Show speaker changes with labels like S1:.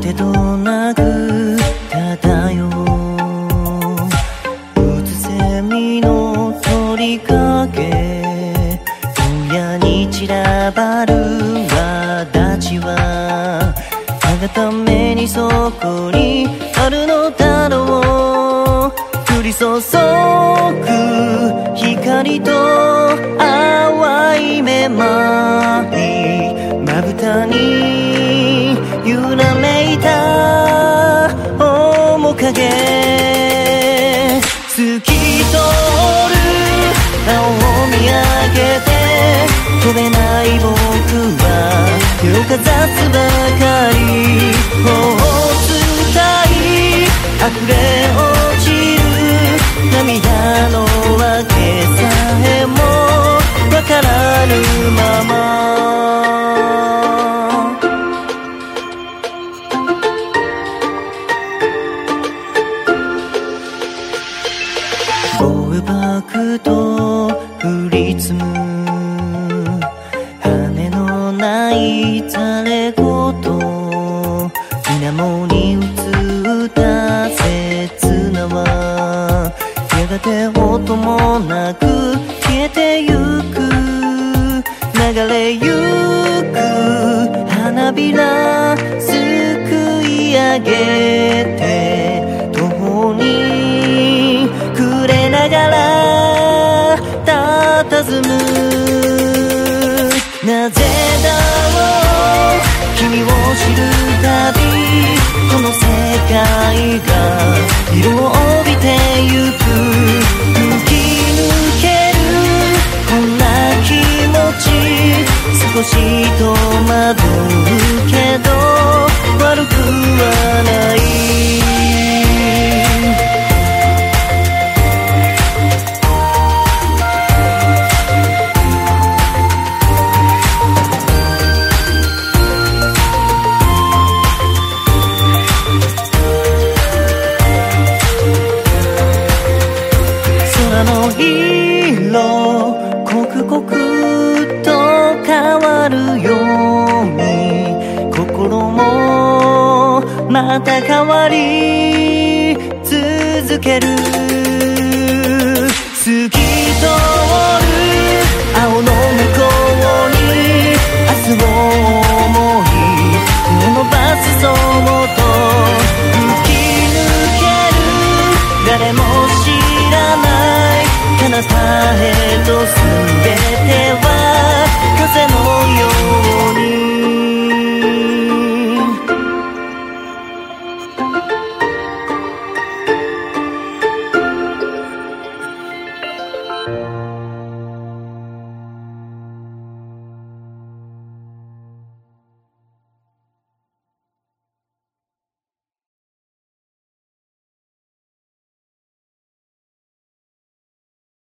S1: てとなく漂ううつせみの鳥かけ。親に散らばる輪立ちは。ためにそこにあるのだろう。降り注ぐ光と淡いめまい。まぶたになめいた。面影。透き通る青を見上げて。飛べない僕は手をかざすばかり。もう伝い。溢れ落暴爆と降り積む羽のないざれ言水面に映った刹那は。やがて音もなく消えてゆく。流れゆく花びらすくい上げて。佇む。なぜまた変わり続ける。透き通る青の向こうに明日を思い手を伸ばすそのと吹き抜ける。誰も知らない。彼方へと全ては